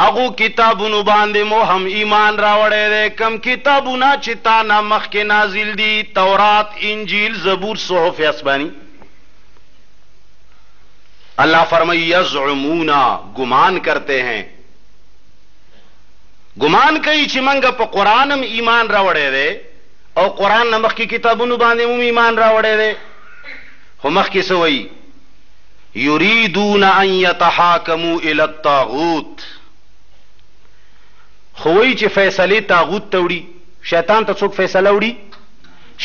هغو کتابونو باندې مو هم ایمان راوړی دی کوم کتابونه چې تا نه مخکې نازل دي، تورات، انجیل، زبور، صحف اسماني. الله فرمایي یزعمون ګمان کرتے ہیں ګمان کوي چې منګه په قران هم ایمان راوړی دی او قران نه مخکې کتابونو باندې هم ایمان راوړی دی خو مخکې سوي یریدون ان یتحاکمو الی الطاغوت خو وایي چې فیصلې طاغوت ته وړي، شیطان ته څوک فیصله وړي؟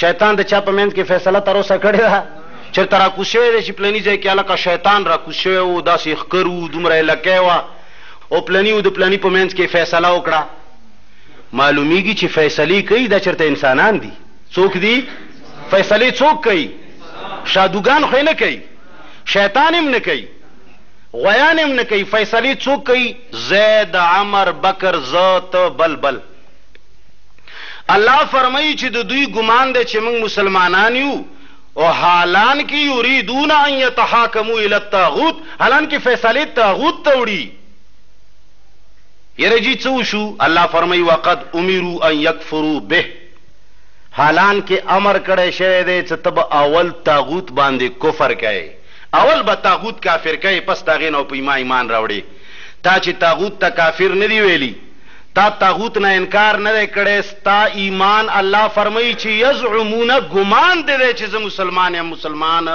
شیطان د چا په منځ کې فیصله تر اوسه کړې ده؟ چېرته راکوز شوی دی چې پلني ځای کې هلکه شیطان راکوز شوی و، داسې یې ښکر و، دومره یې لکۍ وه او پلني و د پلني په منځ کې یې فیصله وکړه؟ معلومېږي چې فیصلې کوي دا چېرته انسانان دي، څوک دي؟ فیصلې څوک کوي؟ شادوګان خو یې نه کوي. شیطان هم نه کوي غویان هم نه کوي فیصلې څوک کوي زید عمر بکر زه ته بل بل الله فرمایي چې د دوی ګمان دی چې موږ مسلمانان یو او حالان کې یریدون ان یتحاکمو الی الطاغوت حالان کې فیصلې طاغوت ته وړي یره جی څه وشو الله فرمایي وقد امروا ان یکفروا به حالانکه امر کړی شوی دی څه ته به اول طاغوت باندې کفر کوې اول به طاغوت کافر کوې پس د هغې نه به په ما ایمان راوړې تا چې طاغوت ته کافر نه دي ویلي تا طاغوت نه انکار نه دی کړی ستا ایمان الله فرمایي چې یزعمون ګمان دې دی چې زه مسلمان یم مسلمان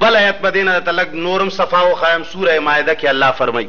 بل آیت په دې نه درته لږ نورم صفا وښایم سوره مایده کې الله فرمایي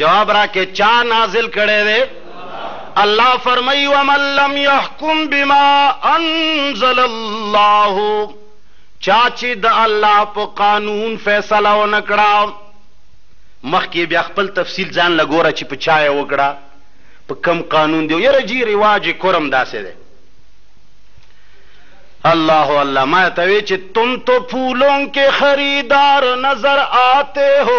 جواب را کې چا نازل کړي دي الله فرمایي ومن لم يحكم بما انزل الله چا چې د الله په قانون فیصله و نکړه مخکې بیا خپل تفصیل ځان لګوره چې په چا یې وکړه په کم قانون دی یره جی رواج کرم داسې دی اللہ اللہ میں توے چ تم تو پھولوں کے خریدار نظر آتے ہو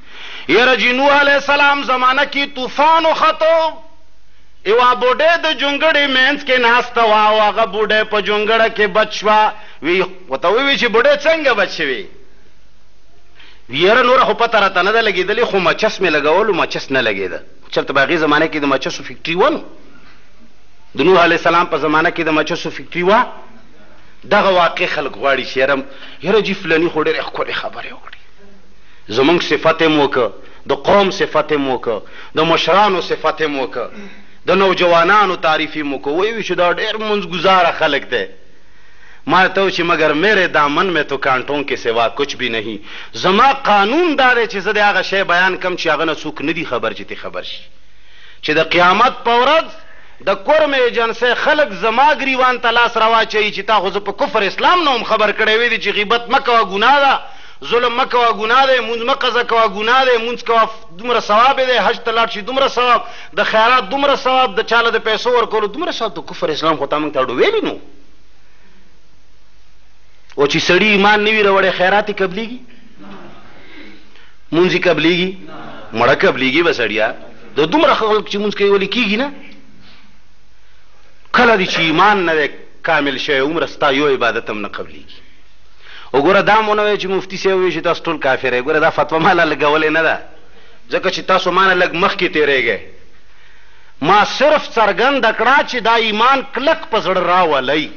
يره جي نوح عليه السلام زمانه کي طوفان وختو يوه بوډۍ د جونګړي مينځ کي ناسته وه او هغه بوډۍ په جونګړه کي بچ شوه وي ورته ووي چي بوډۍ څنګه بچ شوي وي يره نوره خو پته راته نه ده لګيدلي خو مچس مي لګولو مچس نه لګيده چرته په هغي زمانه کي د مچسو فکټري وه نو د نوح عليه السلام په زمانه کي د مچسو فکټري وه دغه واقع خلک غواړي چې یاره یاره جی فلانی خو ډېرې ښکلې خبرې وکړي زموږ صفت هم وکړ، د قوم صفت هم وکړ، د مشرانو صفت هم وکړ، د نوجوانانو تعریف هم وکړ، ویې ویل چې دا ډېر منځ ګذاره خلک دی. ما ورته وویل چې مګر میرې دامن مې تو کانټون کې سوا کچ بي نهي، زما قانون دا دی چې زه دې هغه شی بیان کړم چې هغه نه څوک نه دي خبر چې ترې خبر شي چې د قیامت په ورځ د کورم ایجنسۍ خلک زما ګریوان ته لاس راواچوي چې تا خو زه په کفر اسلام نه وم خبر کړی، ویې ویل چې غیبت مه کوه ګناه ده. ظلم مه کوه ګناه دی مونځ مه قضا کوه ګناه دی مونځ کوه دومره ثواب یې دی حج ته لاړ شي دومره ثواب د خیرات دومره ثواب د چاله د پیسو ورکولو دومره ثواب د کفر اسلام خو تا موږ ته اړو ویلي نو او چې سړی ایمان نه وي راوړی خیرات یې قبلېږي مونځ یې قبلېږي مړه قبلېږي به سړیه د دومره خلک چې مونځ کوي ولې کېږي نه کله دې چې ایمان نه دی کامل شوی عمره ستا یو عبادت هم نه قبلېږي وګوره دا هم ونه وایه چې مفتي صاحب وویل چې تاسو ټول کافر یې، ګوره دا فتوا ما لا لګولې نه ده، ځکه چې تاسو ما نه لږ مخکې تېرېږئ، ما صرف څرګنده کړه چې دا ایمان کلک په زړه راولئ،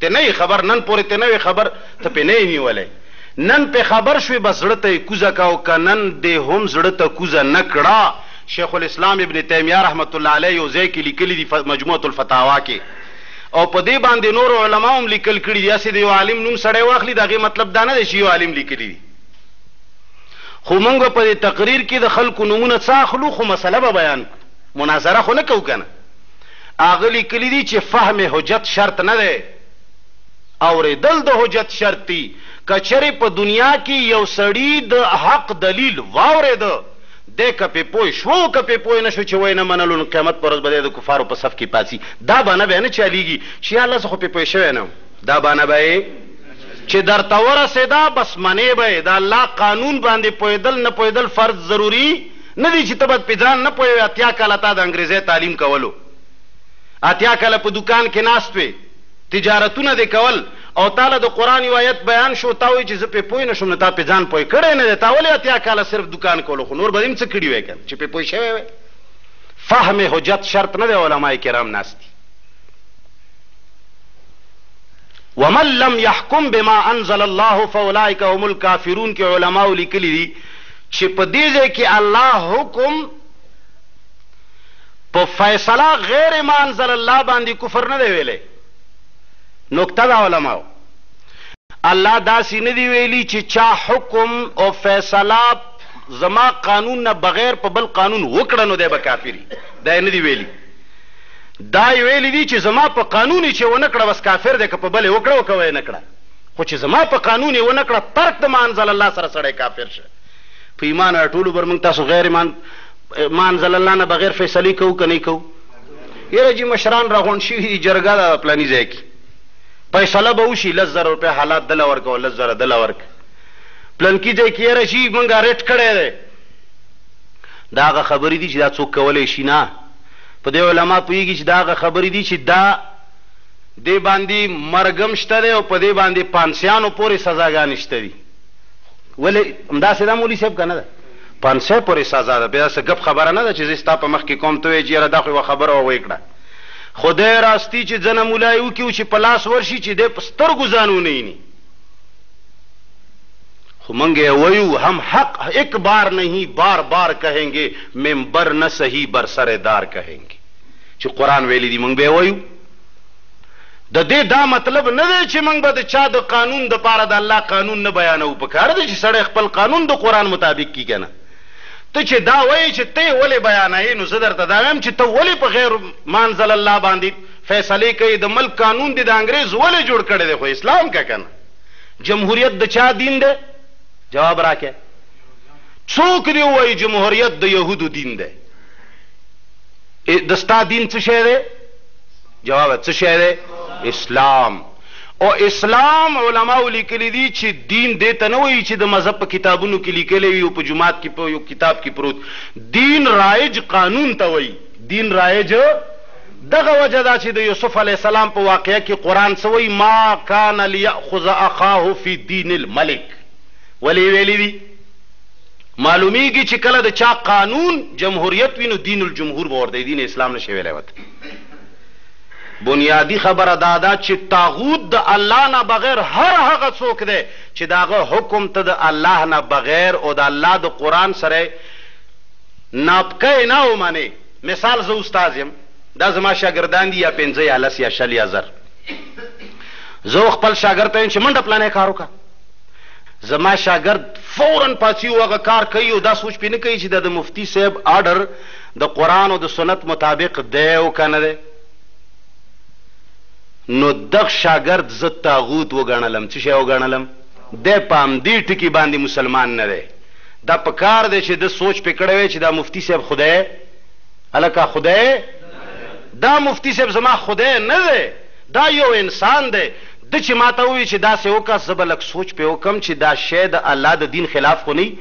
ته نه یې خبر، نن پورې ته نه وې خبر، ته پرې نه یې نیولی، نن پرې خبر شوې بس زړه ته یې کوزه کړه او که نن دې هم زړه ته کوزه نه کړه، شیخ الاسلام ابن تیمیه رحمة الله علیه یو ځای کې لیکلي دي مجموعة الفتاوا کې. او په دې باندې نورو علماو هم لیکل کړي دي، هسې د یو عالم نوم سړی واخلي د هغې مطلب دا نه دی چې یو عالم لیکلي دي، خو موږ به په دې تقریر کې د خلکو نومونه څه اخلو خو مسله به بیان کړو، مناظره خو نه کوو که نه؟ هغه لیکلي دي چې فهم حجت شرط نه دی، اورېدل د حجت شرط دي، که چېرې په دنیا کې یو سړي د حق دلیل واورېده، دی که پرې پوه شو او که پرې پوه نه شو چې ویې نه منلو نو قیامت پر ورځ به دی د کفارو په صف کې پاڅي دا بانه به یې نه چالېږي چې یا الله زه خو پرې پوه شوی نه وم دا بانه به یې چې درته ورسېده بس منې به یې د الله قانون باندې پوهېدل نه پوهېدل فرض ضروري نه دی چې ته به پرې ځان نه پوهېوې اتیا کاله تا د انګریزۍ تعلیم کولو اتیا کاله په دوکان کې ناست وې تجارتونه دې کول او تا له د قرآن يو آيت بيان شو تا وويل چې زه پرې پوه نه شوم نو تا پرې ځان پوه کړی نه دی تا ولې اتيا کاله صرف دوکان کولو خو نور به دې هم څه کړي وای کنه چې پرې پوه شوی وای فهم حجت شرط نه دی علماء کرام ناست دي ومن لم يحكم بما انزل الله فاولئک هم الكافرون کې علماء لیکلي دي چې په دې ځای کې الله حکم په فیصله غیر ما انزل الله باندې کفر نه دی ویلی نکته دا علماو الله داسې نه دی ویلی چې چا حکم او فیصله زما قانون نه بغیر په بل قانون وکړه نو دی به کافری دا نه دی ویلی دا ویلی دی چې زما په قانون چې ونه کړه بس کافر دی که په بل وکړه او کوي نه کړه خو چې زما په قانون یې ونه کړه ترک د ما انزل الله سره سړی کافر شه په ایمان ټولو بر موږ تاسو غیر ایمان ما انزل الله نه بغیر فیصلی کوو که نی کوو. یره جی مشران راغونډ شوی دی جرګه ده پلانی ځای کی فیصله به وشی لس زره روپی حالات دله ورکه او لس زره دله ورکه پلنکی ځای کی یره چی منګه ریټ کړی دی دا هغه خبری دی چی دا څوک کولای شی نه په دی علما پویږي چی دا هغه خبری دی چی دا دی باندی مرګم شته دی او په دی باندی پانسیانو پوری سزاګانی شته دی. ولې همداسې ده مولوي صاحب که نه ده پنسه پورې سزا ده بیا څه ګپ خبره نه ده چې زه ستا په مخ کې کوم ته وایې چې یاره دا خو یوه خبره وه ویې کړه خو دی راستي چې ځنه ملا یې وکړي چې په لاس ورشي چې دی په سترګو ځان ونه ویني خو مونږ یې وایو هم حق ایک بار نہیں بار بار کہیں گے ممبر نه صحیح بر سر دار کہیں گے چې قرآن ویلی دی مونږ به یې وایو د دې دا مطلب نه دی چې موږ به د چا د قانون دپاره د الله قانون نه بیانوو، په کار ده چې سړی خپل قانون د قرآن مطابق کړي که نه؟ ته چې دا وایې چې ته یې ولې بیانوې نو زه درته دا وایم چې ته ولې په غیر ما انزل الله باندې فیصلې کوې، د ملک قانون دې د انګریز ولې جوړ کړی دی خو اسلام که که نه؟ جمهوریت د چا دین دی؟ جواب راکړه. څوک دې ووایي جمهوریت د یهودو دین دی؟ ای د ستا دین څه شی دی؟ جواب څه شی دی؟ اسلام. او اسلام علماو لیکلی دی چې دین دې ته نه وایي چې د مذهب په کتابونو کې لیکلی وي او په جومات کې په یو کتاب کې پروت دین رایج قانون ته وایي دین رایج دغه وجه دا چې د یوسف علی السلام په واقعه کې قران څه وایي ما کان لیاخذ اخاه فی دین الملک ولې ویلی دی معلومیږی چی کله د چا قانون جمهوریت وی نو دین الجمهور به ورته وی دین اسلام نشی ویلای ورته بنیادی خبره دا ده چی طاغوت د الله نه بغیر هر هغه څوک دی چی د هغه حکم ته د الله نه بغیر او د الله د قران سره ناپکه یې نه ومنې مثال زه استاد یم دا زما شاګردان دي یا پنځه یا لس یا شل یا زر زه خپل شاګرد ته وایم چې منډه پلانی کار وکړه زما شاګرد فوراً پاڅي او هغه کار کوي او دا سوچ پرې نه کوي چې دا د مفتي صاحب آرډر د قرآن او د سنت مطابق دی او که نه دی، نو دغ شاګرد زه طاغوت وګڼلم. څه شی وګڼلم؟ دی په همدې ټکي باندې مسلمان نه دی. دا په کار دی چې ده سوچ پرې کړی وای چې دا مفتي صاحب خدای، هلکه خدای، دا مفتي صاحب زما خدای نه دی. دا يو انسان دی ده چي ماته ووي چي داسي وکه زه به لږ سوچ پرې وکم چي دا شی د الله د دين خلاف خو نه وي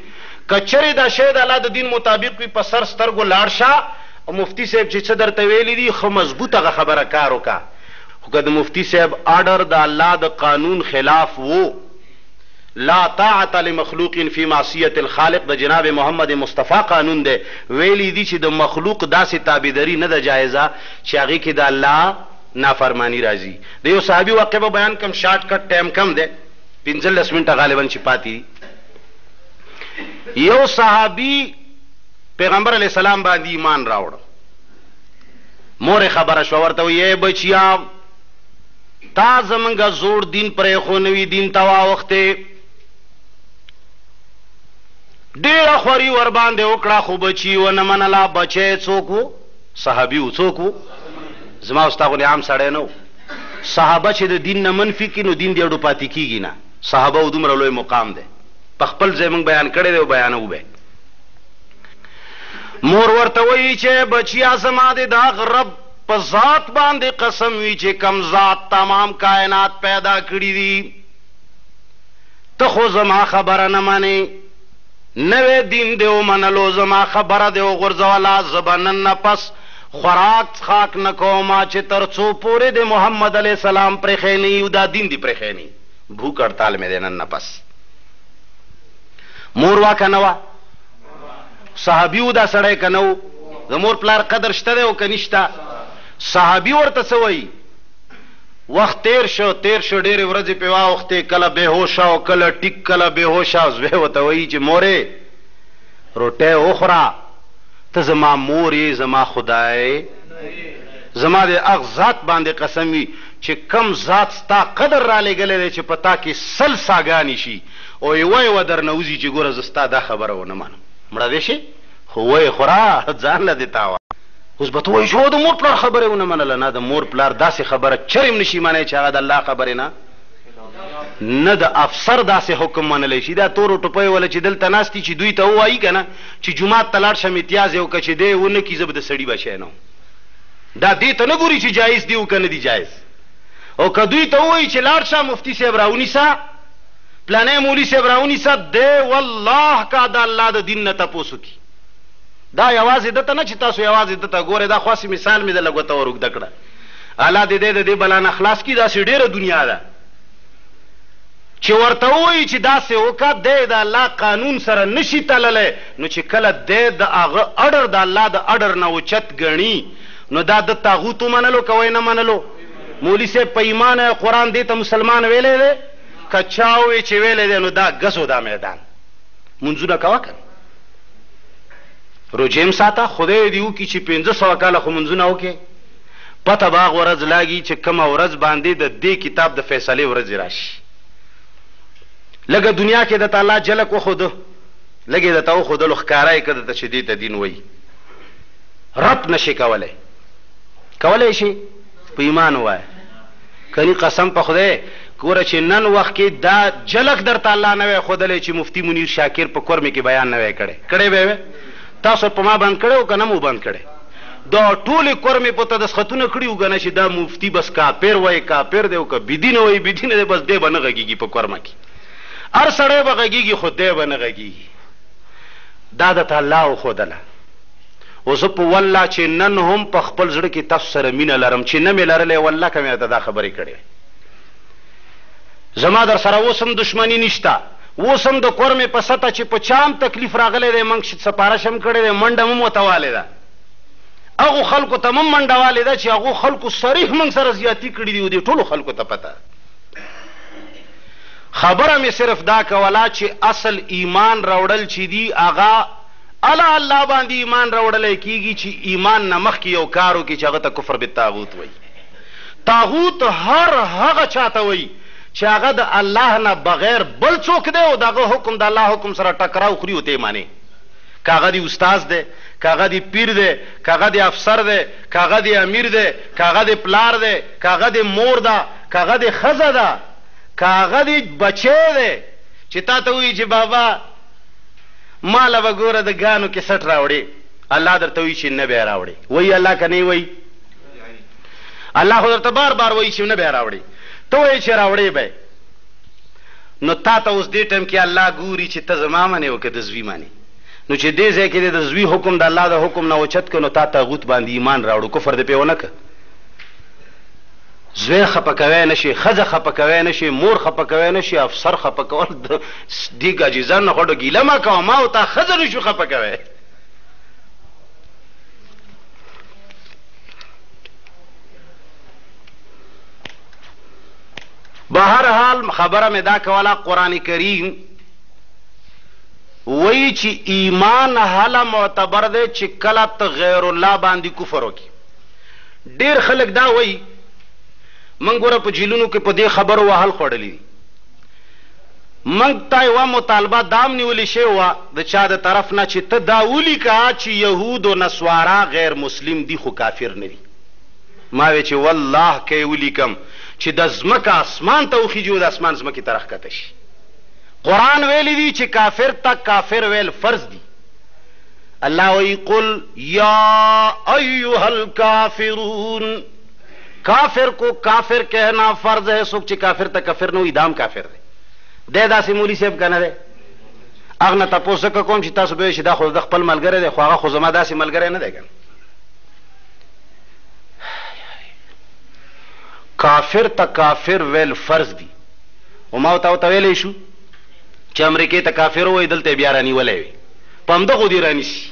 که چري دا شی د الله د دين مطابق وي په سر سترګو لاړ شه او مفتي صاحب چي څه درته ويلي دي ښه مضبوط هغه خبره کار وکه خو که د مفتي صاحب آډر د الله د قانون خلاف وو لا طاعة لمخلوق في معصية الخالق د جناب محمد مصطفی قانون دی ويلي دي چي د مخلوق داسي تابعداري نه ده جائزه چي هغه کي د الله نافرمانی راځی د یو صحابی واقعه به بیان کړم شارټ کټ ټایم کم دی پنځلس منټه غالبا چی پاتی دی یو صحابی پیغمبر علی السلام باندې ایمان راوړ مور خبره شو ورته یې بچیا تا زمنګ زور دین پرې خو نوی دین تا واوخته ډیر خوري ور باندې وکړه خو بچي و نه منلا بچي څوک وو صحابي څوک وو زما او ستا غوندې عام سړی نه و. صحابه چې د دین نه منفي کړي نو دین دې اډو پاتې کېږي نه. صحابه او دومره لوی مقام دی. په خپل ځای موږ بیان کړی دی او بیانوو به. مور ورته وایي چې بچیا زما دې د هغه رب په ذات باندې قسم وي چې کوم ذات تمام کائنات پیدا کړي دي. ته خو زما خبره نه منې. نوی دین دې ومنلو زما خبره دې وغورځوله زه به نن نه پس خوراک څښاک نه کوم چې تر څو پورې د محمد علیه السلام پرېښی نه یي او دا دین دې پرېښی نه یي. بوک هړتال مې دی نن نه پس. مور وه که نه وه؟ صحابي و دا سړی که نه و؟ د مور پلار قدر شته دی او که نشته؟ صحابي ورته څه وایي؟ وخت تیر شو تیر شو ډېرې ورځې پې واوښتې، کله بېهوشه او کله ټیک، کله بېهوشه، زوی ورته وایي چې مورې! روټۍ وخوره ته زما مور یی زما خدای زما د هغ ذات باندی قسم وی چی کوم ذات ستا قدر رالیږلی دی چی په تا کی سل ساګانی شی او یوه یوه درنه وزی چی ګوره زه ستا دا خبره ونه منم مړه دی شی خو ویی خوره ځان له دی تاوان اوس به ته وایی چی هو د مور پلار خبره یی ونه منله نه د مور پلار داسی خبره چرم نشی منی چی هغه د الله خبره نه نه د افسر داسې حکم منلی شي دا تورو ټپیو وله چې دلته ناست دي چې دوی ته ووایي که نه چې جومات ته لاړ شه امتیاز یې وکړه چې دی یې ونه کړي زه به د سړي بچی نه وم دا دې ته نه ګوري چې جایز دي او که نه دي جایز او که دوی ته ووایي چې لاړ شه مفتي صاحب راونیسه پلانی مولي صاحب راونیسه دی والله که د الله د دین نه تپوس وکړي دا یوازې ده ته نه چې تاسو یوازې ده ته ګورئ دا خاص مثال مې د لګوته ور اوږده کړه الله دې دی د دې بلا نه خلاص کړي داسې ډېره دنیا ده چې ورته ووایي چې داسې وکړه دی د الله قانون سره نه شي تللی نو چې کله دی د هغه اډر د الله د اډر نه اوچت ګڼي نو دا د طاغوت ومنلو که نه منلو مولي صاحب په ایمان قرآن دې ته مسلمان ویلی دی که چا ووایي چې ویلی دی نو دا ګزو دا میدان منځونه کوه که روژې هم ساته خدای دې وکړي چې پنځه سوه کاله خو منځونه وکړې پته به هغه ورځ لاګي چې کومه ورځ باندې د دې کتاب د فیصلې ورځې راشي لګه دنیا کې د تعالی جلک وخود لګه د تاو خودلو ښکارای کده ته چې دې ته دین وای رب نشي کولای کولای شي په ایمان وای کني قسم په خدای ګوره چې نن وخت کې دا جلک در تعالی نه وای خودلې چې مفتی منیر شاکر په کورمه کې بیان نه وای کړي کړي به تاسو په ما بند کړی او که نه مو بند کړی دا ټولی کور می په تدسخطونه کړی او ګنه چی دا مفتی بس کافر وای کافر دی او که بدینه وای بدینه دی بس دی به نه غږیږی په کورمه کی هر سړی به غږیږی خو دی به نه غږیږی دا دته الله او خودله او زه په والله چی نن هم په خپل زړه کی تاسو سره مینه لرم چی نه می لرلی والله که می ته دا خبری کړی زما درسره اوس هم دښمني نشته اوس هم د کور مې په سطح چې په چا هم تکلیف راغلی دی منګ شت سپارش هم کړی دی منډه مم ورته والې ده هغو خلکو ته مم منډه والې ده چې هغو خلکو صریح منګ سره زیاتی کړي دي او دې ټولو خلکو ته پته خبره مې صرف دا کولا چې اصل ایمان راوړل چې دی هغه الا الله باندې ایمان راوړل کیږي چې ایمان نه مخکې یو کارو کې چې هغه ته کفر بالطاغوت وایي طاغوت هر هغه چا ته وایي چې هغه د الله نه بغیر بل څوک دی او د هغه حکم د الله حکم سره ټکراو خوري او ته یې منې که هغه دې استاد دی، که هغه دې پیر دی، که هغه دې افسر دی، که هغه دې امیر دی، که هغه دې پلار دی، که هغه دې مور ده، که هغه دې ښځه ده، که هغه دې بچی دی چې تا ته وایي چې بابا ما له به ګوره د ګانو کیسټ راوړې الله درته وایي چې نه به یې راوړې وایي الله که نه یې وایي؟ الله خو درته بار بار وایي چې نه به راوړي ته وایې چې راوړې به نو تا ته اوس دې ټایم کې الله ګوري چې ته زما منې او که د زوی منې نو چې دې ځای کې د زوی حکم د الله د حکم نه اوچت کړو نو تا تاغوت باندې ایمان راوړو کفر دې پیونه ک زوی خپه کوي نشي خزه خپه کوي نشي مور خپه کوي نشي افسر خپه کول دې ګاجیزان نه خړو ګیله ما کوم ما او تا خزه نشو خپه کوي به هر حال خبره مې دا کوله قرآن کریم وایي چې ایمان هله معتبر دی چې کله ته غیر الله باندې کفر وکړي ډیر خلک دا وایي موږ ګوره په جیلونو کې په دې خبرو وهل خوړلي دي موږ ته یوه مطالبه دام نیولې شوې وه د چا د طرف نه چې ته دا ولیکه چې یهود و نصوارا غیر مسلم دي خو کافر نه دي. ما وې چې والله که یې ولیکم چې د ځمکه اسمان ته وخیژي او د اسمان ځمکې ته راښکته شي. قرآن ویلي دي چې کافر ته کافر ویل فرض دي. الله وایي قل یا ایها الکافرون. کافر کو کافر کهنا فرض هې سوک چې کافر ته کفر نه وي دام کافر دی دی داسې مولي صاحب کنه دی اغنه تاسو زکه کوم چې تاسو به شي دا خو د خپل ملګری دی خو هغه خو زما داسې ملګری نه دی کنه کافر ته کافر ویل فرض دی او ما ته ویلې شو چې امریکې ته کافر وای دلته بیا رانیولې وي په همدغو دې رانیسي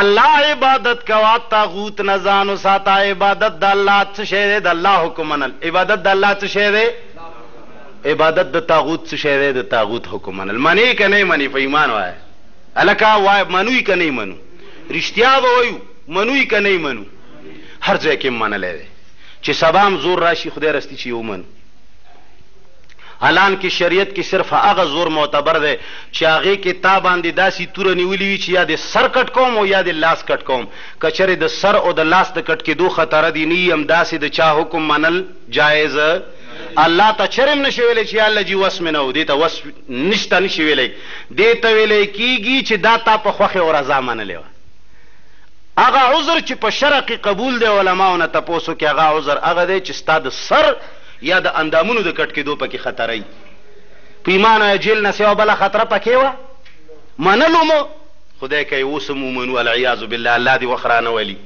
الله عبادت کوه طاغوت نه ځان وساته عبادت د الله څه شی دی د الله حکم منل عبادت د الله څه شی دی عبادت د طاغوت څه شی دی د طاغوت حکم منل منی که نه منی په ایمان وای الکه وای منوی که نه منو رښتیا به وایو منوی که نه منو هر ځای کې منلی دی چې سبا هم زور راشي خدای راستی چې یې ومنو حالان کې شریعت کې صرف هغه زور معتبر دی چې هغې کې تا باندې داسې توره نیولي وي چې یا دې سر کټ کوم او یا دې لاس کټ کوم که چېرې د سر او د لاس د کټ کېدو خطره دې نه وي هم داسې د چا حکم منل جایز الله ته چېرې هم نه شي ویلی چې یا الله جي وس مې نه و دې ته وس نشته نه شي ویلی دې ته ویلی کېږي چې دا تا په خوښې او رضا منلې وه هغه عذر چې په شرع کې قبول دی علماو نه تپوس وکړي هغه عذر هغه دی چې ستا د سر یا د اندامونو د کټ کېدو پکې خطرۍ پي مانا یا جېل نه سوا بله خطره پکې وه منلو مو خدای که یې اوس هم ومنو العیاذ بالله الله دې وخت رانه ولي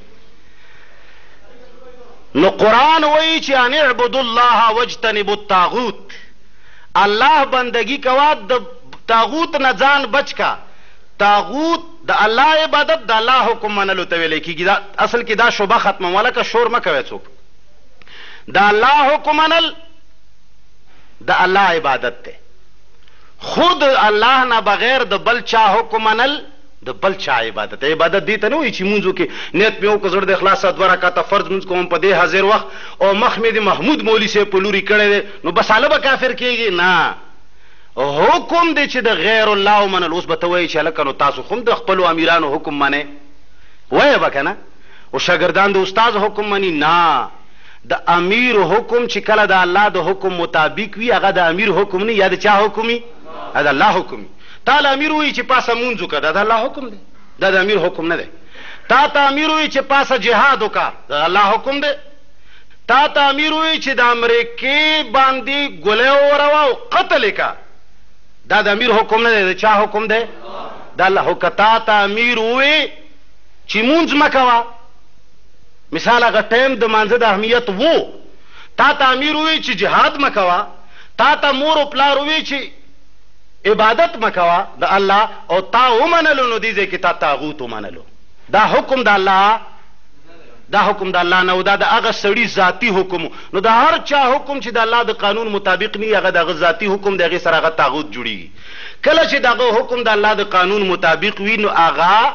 نو قرآن وایي چې ان اعبدوا الله واجتنبوا الطاغوت الله بندگی کوا د طاغوت نه ځان بچ کا طاغوت د الله عبادت د الله حکم منلو ته ویل کیږي اصل کې دا شوبه ختمه ولکه شور مکوي څوک د الله حکم منل د الله عبادت دی خود الله نه بغیر د بل چا حکم منل د بل چا عبادت عبادت دی ته نه وي چې مونږو کې نیت مې وکړ زړه د اخلاص سره دوه رکعاته فرض مونږ کوم په دې حاضر وخت او مخ مې د محمود مولوي صاحب په لوري کړی دی نو بس هله به کافر کېږي نه حکم دی چې د غیر الله ومنل اوس به ته وایې چې هلکه نو تاسو خو هم د خپلو امیرانو حکم منئ وایه به که نه اوشاګردان د استاد حکم منی نه د امیر حکم چی کله د الله د حکم مطابق وی هغه د امیر حکم نه یا د چا حکم وی دا الله حکم وی تعالی امیر وی چی پاسه مونږ وکړه دا د الله حکم دی دا د امیر حکم نه دی تا ته امیر وی چې پاسه جهاد وکا دا الله حکم دی تا ته امیر وی چې د امریکې باندې ګولې اوروا او قتل کا دا د امیر حکم نه دی چا حکم دی دا الله حکتا ته امیر وی چی مونځ مه کوه مثال هغه ټایم د مانځه د اهمیت وو تا ته امیر ووی چی جهاد مه کوه تا ته مور او پلار ووی چی عبادت مه کوه د الله او تا ومنلو نو دی ځای کی تا طاغوت ومنلو دا حکم د الله دا حکم د الله نه و دا د هغه سړی ذاتی حکم نو د هر چا حکم چې د الله د قانون مطابق نه هغه دغه ذاتی حکم دغه سره هغه طاغوت جوړیږي کله چې دغه حکم د الله د قانون مطابق وي نو هغه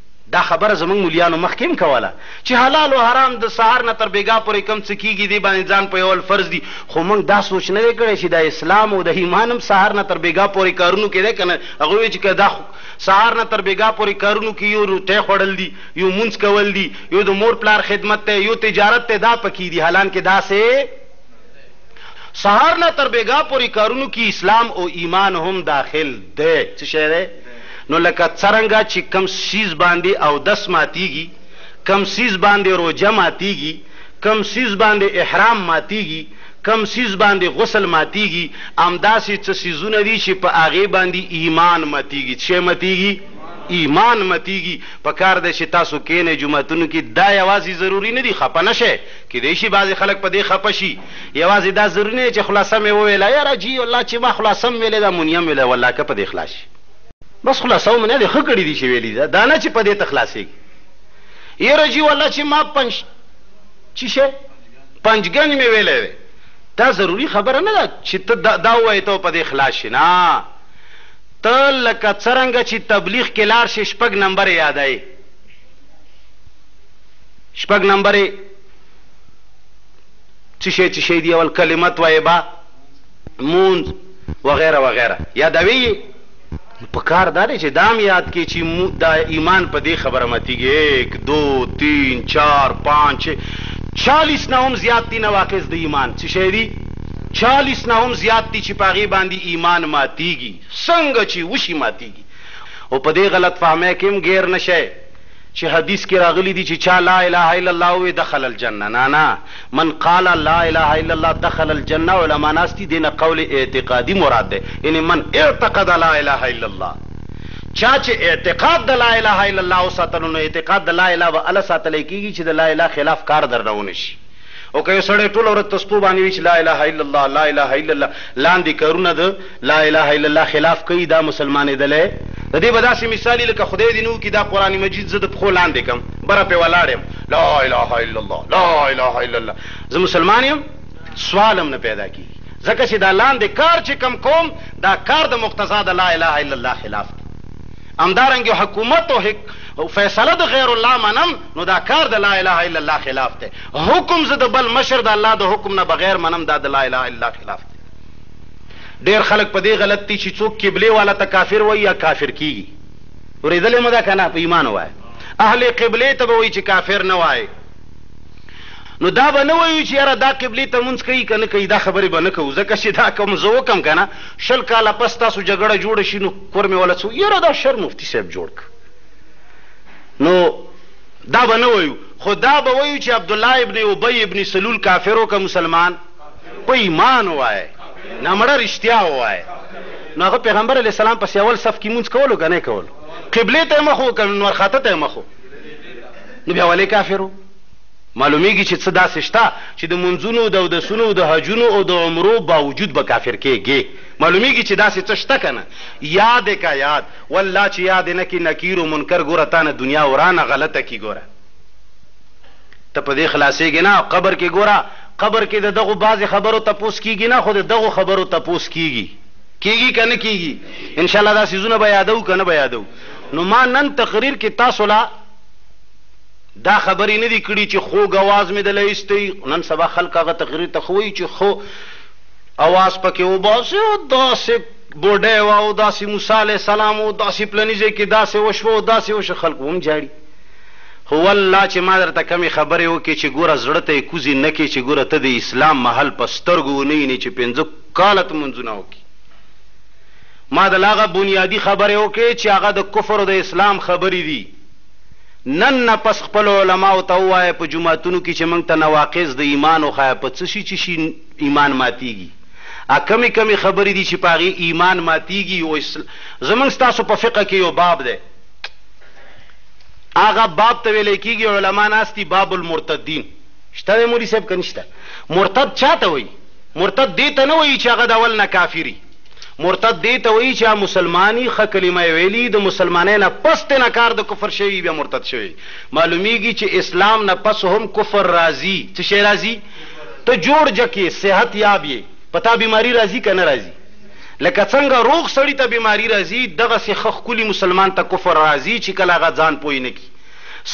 دا خبره زموږ مليانو مخکې هم کوله چې حلال او حرام د سهار نه تر بېګاه پورې کوم څه کېږي دې باندې ځان پوهول فرض دي خو موږ دا سوچ نه دی کړی چې دا اسلام او دا ايمان هم سهار نه تر بېګاه پورې کارونو کې دی که نه هغوی وي چې که دا سهار نه تر بېګاه پورې کارونو کې يو روټۍ خوړل دي يو مونځ کول دي يو د مور پلار خدمت دی يو تجارت دی دا پکې دي حالانکه داسې سهار نه تر بېګاه پورې کارونو کې اسلام او ايمان هم داخل دی څه شی دی نو لکه څرنګه چې کوم څیز باندې اودس ماتیږي، کوم څیز باندې روژه ماتیږي، کوم څیز باندې احرام ماتیږي، کوم څیز باندې غسل ماتیږي، همداسې څه څیزونه دي چې په هغې باندې ایمان ماتیږي. څه شی ماتیږي؟ ایمان ماتیږي. پکار ده چې تاسو کینئ جوماتونو کې، دا یوازې ضروري نه دي، خپه نه شئ، کیدای شي بعضې خلک په دې خپه شي یوازې دا ضروري نه ده چې خلاصه مې وویله یاره جي والله چې ما خلاصه هم ویلې ده مونیه هم ویلې ده والله که په دې خلاص شي بس خلاصه مونیه دې ښه کړي دي چې ویلي ده دا نه چې په دې ته خلاصېږي یاره جي والله چې ما پنج چی شی پنجګنج مې ویلې ده دا ضروري خبره نه ده چې ته دا ووایې ته په دې خلاص شي نه ته لکه څرنګه چې تبلیغ کې لار شې شپږ نمبر یادای شپږ نمبر یې څه شی څه شی دي اول کلمه طیبه مونځ وغیره وغیره یادوي یې په کار دا دی چې دا هم یاد کړي چې دا ایمان په دې خبره ماتیږي ایک دو تین چار پانچ چالیس نه هم زیات دي نواقص د ایمان څه شی دي چالیس نه هم زیات دي چې په هغې باندې ایمان ماتیږي څنګه چې وشي ماتیږي او په دې غلط فهمۍ کې هم ګیر نه شئ چه حدیث کی راغلی دی چه چا لا اله الا الله ووی دخل الجنه نا نا من قال لا اله الا الله دخل الجنه علماء ناست دی دینه قول اعتقادی مراد دی یعنی من اعتقد لا اله الا الله چا چه اعتقاد د لا اله الا الله وساتلو نو اعتقاد د لا اله به اله ساتلی کیږی چه د لا اله خلاف کار درنه ونشی او که یو سړی ټوله ورځ تسپو باندې وي چې لا اله الا الله لا اله الا الله لاندې کارونه د لا اله الا الله خلاف کوي دا مسلمانېدلی د دې به داسې مثال وي لکه خدای دې نه وکړي دا قرآن مجید زه د پښو لاندې کړم بره پرې ولاړ یم لا اله الا الله لا اله الا الله زه مسلمان یم سوال هم نه پیدا کېږي ځکه چې دا لاندې کار چې کم کوم دا کار د مقتضا د لا اله الا الله خلاف دی همدارنګه حکومت او او فیصله د غیر الله منم نو دا کار د لا اله الا الله خلاف دی، حکم زه د بل مشر د الله د حکم نه بغیر منم دا د لا اله الا الله خلاف دی. ډیر خلک په دې غلط دي چې څوک قبلې والا ته کافر وایي یا کافر کیږي. اوریدلې مو ده که نه؟ په ایمان وایه. اهل قبلې ته به وایي چې کافر نه وایې. نو دا به نه وایو چې یاره دا قبلې ته مونځ کوي که نه کوي، دا خبرې به نه کوو، ځکه چې دا کوم زه وکم که نه شل کاله پس تاسو جګړه جوړه شي نو کور مې ولا څه یاره دا شر مفتي صاحب جوړ کړ. نو دا به نه وایو خو دا به وایو چې عبدالله ابن ابی ابن سلول کافر و که مسلمان په ایمان ووایه نمړه رښتیا ووایه نو هغه پیغمبر علیه السلام پسې اول صف کې مونځ کولو که نه کولو قبلې ته یې مخ و که نورخاته ته یې مخ و نو بیا ولې کافر و معلومیږي چې څه داسې شته چې د منځونو د اودسونو د حجونو او د عمرو باوجود به کافر کېږي معلومیږي چې داسې څه شته که نه یاد که یاد والله چی یاد نه کی نکیر و منکر ګوره تا نه دنیا ورانه غلطه کی ګوره ته په دی خلاصیږی نه قبر کی ګوره قبر کی د دغو بعضی خبرو تپوس کیږی نه خو د دغو خبرو تپوس کیږی کیږی که نه کیږی ان شاءالله دا څیزونه به یادو که نه به یادو نو ما نن تقریر کی تاسو له دا خبری نه دی کړی چی خوږ اواز می دله ایستی نن سبا خلک هغه تقریر ته خو وایی چی خو اواز پکی وباسی او داسی بوډۍ وه او داسې موسی علیه السلام او داسې پلني ځای کې داسې وشوه او داسې وشوه خلک هم ژاړي خو والله چې ما درته کمې خبرې وکړې چې ګوره زړه ته یې کوزې نه کړې چې ګوره ته د اسلام محل په سترګو ونه وینې چې پنځه کاله ته منځونه وکړي ما د هغه بنیادي خبرې وکړې چې هغه د کفر او د اسلام خبرې دي نن نه پس خپل علما او ته وایه په جمعتونو کې چې موږ ته نواقص د ایمان او خایه په څه شي چې شي ایمان ماتیږي هغه کمې کمې خبرې دي چې په هغې ایمان ماتېږي او اسل... زموږ ستاسو په فقه کې یو باب دی هغه باب ته ویلی کېږي علما ناست دي باب المرتدین شته دی مولي صاحب که نشته مرتد چا ته وایي مرتد دې ته نه وایي چې هغه د اول نه کافري مرتد دې ته وایي چې مسلماني ښه کلمه یې ویلي د مسلمانۍ نه پس ترې نه کار د کفر شوي بیا مرتد شوی معلومیږي چې اسلام نه پس هم کفر راځي څه شی راځي ته جوړ جک یې صحت یاب یې په تا بیماري راځي که نه راځي لکه څنګه روغ سړي ته بیماري راځي دغسې ښه ښکلي مسلمان ته کفر راځي چې کله هغه ځان پوه نه کړي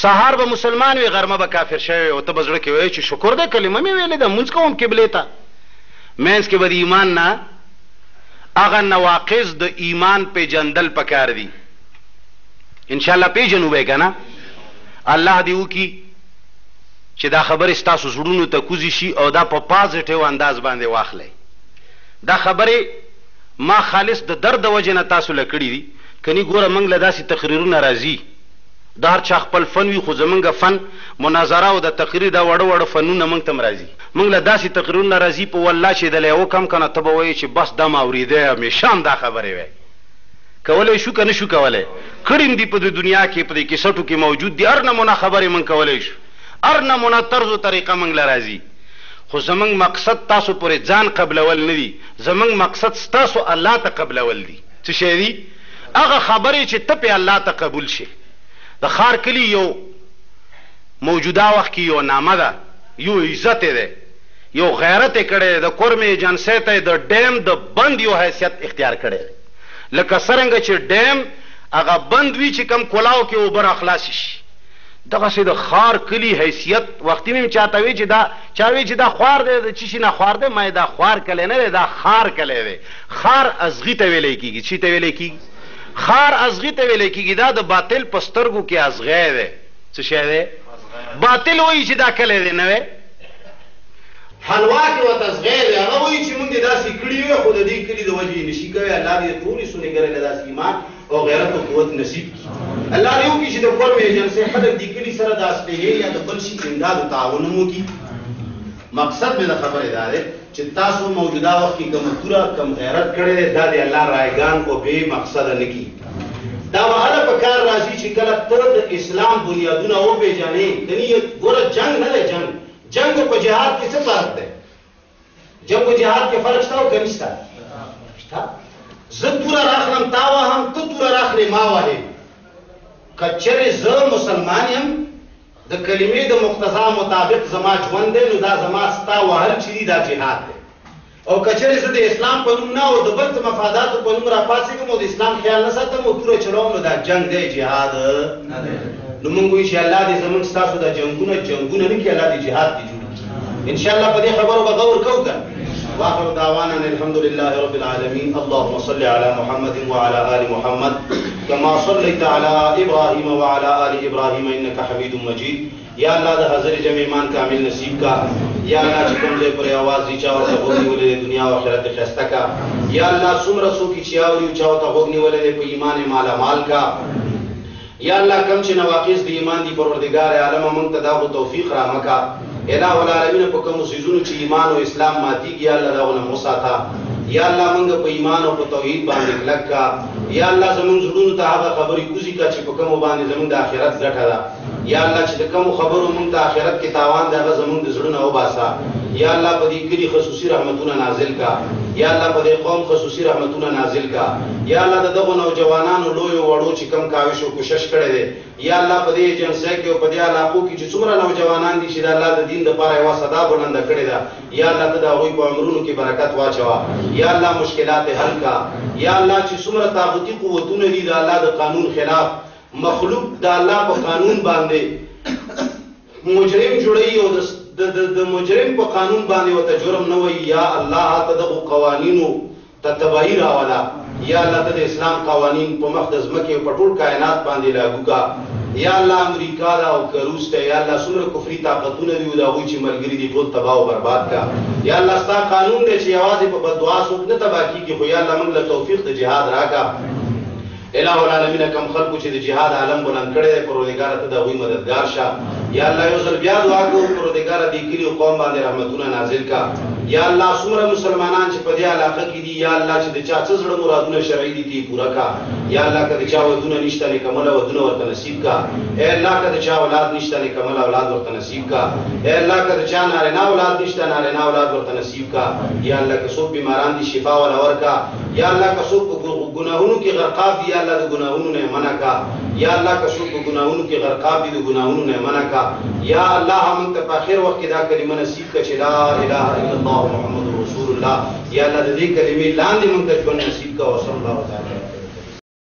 سهار به مسلمان وې غرمه به کافر شوی وې او ته به زړه کې وایې چې شکر دی کلمه مې ویلې ده لمونځ کوم قبلې ته منځ کې به د ایمان نه هغه نواقض د ایمان پیژندل پکار دي انشاءالله پیژنو به که نه الله دې وکړي چې دا خبرې ستاسو زړونو ته کوزې شي او دا په پازټیو انداز باندې واخلئ. دا خبرې ما خالص د درد د وجې نه تاسو له کړې دي، کني ګوره موږ له داسې تقریرونه راځي، د هر چا خپل فن وي خو زموږ فن مناظره او دا تقریر دا وړه وړه فنونه موږ ته هم راځي. موږ له داسې تقریرونو نه راځي په والله چې دله یې وکم کنه ته به وایې چې بس دا ما اوریدی همیشه همدا خبرې وایې. کولای شو که نشو کولای کړیم دی په دی دنیا کی په دی کیسټو کی موجود دی هر نمونه خبری موږ کولای شو هر نمونه طرز او طریقه موږ له راځی خو زموږ مقصد تاسو پوری ځان قبلول نه دی زموږ مقصد ستاسو الله ته قبلول دی څه شی دی هغه خبری چی ته پی الله ته قبول شی د ښار کلی یو موجوده وخت کی یو نامه ده یو عزت دی یو غیرت یې کړی دی د کورمې ایجنسۍ ته یې د ډیم د بند یو حیثیت اختیار کړی دی. لکه څرنګه چې ډېم هغه بند وي چې کوم کلاو کې اوبه راخلاصې شي دغسې د ښار کلي حیثیت وختي مې چاته وې چې دا چا وې چې دا خوار دی د چی شي نه خوار دی ما دا خوار کلی نه دی دا ښار کلی دی ښار ازغي ته ویلی کېږي چی ته ویلی کېږي ښار ازغي ته ویلی کېږي دا د باطل په سترګو کې ازغی دی څه شی دی باطل وایي چې دا کلی دی نه حلوا کې ورته زغیر دی هغه وایي چې مونږ یې داسې کړي وي خو د دې کلي د وجې یې نشي کوی الله دې ټولې سونې ګرې له داسې ایمان او غیرت او قوت نصیب کړي الله دې وکړي چې د قرم ایجنسۍ خلک دې کلي سره د اسپېلې یا د بل شي امداد او تعاون هم وکړي مقصد مې د خبرې دا دی چې تاسو موجوده وخت کې کوم پورا کم غیرت کړی دی دا دی الله رایګان او بے مقصد نه کی دا وهله په کار راځي چې کله ته د اسلام بنیادونه وپېژنې کني ګوره جنګ نه دی جنګ جنګ او په جهاد کې څه فرق دی جنګ او جهاد کې فرق شته او که نشته شته زه توره راخلم تا وهم ته توره راخلې ما وهې که چېرې زه مسلمان یم د کلمې د مقتضا مطابق زما ژوند دی نو دا زما ستا وهل چې دي دا جهاد دی او که چېرې زه د اسلام په نوم نه او د بل څه مفاداتو په نوم راپاڅېږم او د اسلام خیال نه ساتم او توره چلوم نو دا جنګ دی جهاد نه دی نو مونږ وایو چې الله دې زمونږ ستاسو دا جنګونه جنګونه نه کړي الله دې جهاد دې جوړ کړي ان شاء الله په دې خبرو به غور کوو که واخر دعوانا الحمد لله رب العالمين اللهم صل على محمد وعلى ال محمد كما صليت على ابراهيم وعلى ال ابراهيم انك حميد مجيد یا الله د حاضر جمع ایمان کامل نصیب کا یا الله چې کوم ځای پر اواز دی چا ورته غوږ نیولی دی دنیا او آخرت یې ښایسته کا یا الله څومره څوک یې چې اوري او چا ورته غوږ نیولی دی په ایمان یې مالامال کا یا الله کوم چې نواقص د ایمان دي پروردګار عالم موږ ته دا توفیق را مکا الہ العالمین په کوم سيزونو چې ایمان او اسلام ماتي یا الله دا ونه موساتا یا الله موږ په ایمان او په توحید باندې کلک کا یا الله زموږ زړونو ته هغه خبرې کوزي کا چې په کوم باندې زموږ د آخرت ګټه ده یا الله چې د کمو خبرو مونږ ته اخرت کې تاوان دی هغه زمونږ د زړه نه وباسه یا الله په دې کلي خصوصي رحمتونه نازل کا یا الله په دې قوم خصوصي رحمتونه نازل کا یا الله د دغو نوجوانانو لوی وړو چې کم کاوش او کوشش کړي دي یا الله په دې ایجنسۍ کې او په دې علاقو کې چې څومره نوجوانان دي چې د الله د دین لپاره یو صدا بلند کړي دا یا الله ته د هغوی په عمرونو کې برکت واچوه یا الله مشکلات حل کا یا الله چې څومره طاقتي قوتونه دي د الله د قانون خلاف مخلوق د الله په قانون باندې مجرم جوړي او د مجرم په قانون باندې وته جرم نه وي یا الله ته دغه قوانینو ته تبعی راولا یا الله ته د اسلام قوانین په مخ د ځمکې په ټول کائنات باندې لاګو کا یا الله امریکا دا او کروس ته یا الله څومره کفري طاقتونه دی او دا وی چې ملګری دی ټول تباہ او برباد کا یا الله ستا قانون دی چې आवाज په بدوا سوک نه تباہ کیږي خو یا الله موږ له توفیق د جهاد راکا الٰه العالمین کوم خلکو چې د جهاد علم بلند کړی دی پرودګاره ته د هغوی مددګار شه یا الله یو ځل بیا دعا کوو پرودګاره دې کلي او قوم باندې رحمتونه نازل کا یا الله څومره مسلمانان چې په دې علاقه کې دي یا الله چې د چا څه زړه مرادونه شرعي دي تی پوره کا یا الله که د چا ودونه نشته نکمل ودونه ورته نصیب کا اے الله که د چا اولاد نشته نکمل اولاد ورته نصیب کا اے الله که د چا نارینه اولاد نشته نارینه اولاد ورته نصیب کا یا الله که څوک بیماران دي شفا ولا ورکا یا الله که څوک په ګناهونو کې غرقاب دي یا الله د ګناهونو نه یې منع کا یا الله که څوک په ګناهونو کې غرقاب دي د ګناهونو نه یې منع کا یا الله موږ ته په اخر وخت کې دا کلمه نصیب کړه چې لا اله الا الله محمد رسول الله یا الله د دې کلمې لاندې موږ ته ژوند نصیب کا او صلی الله تعالی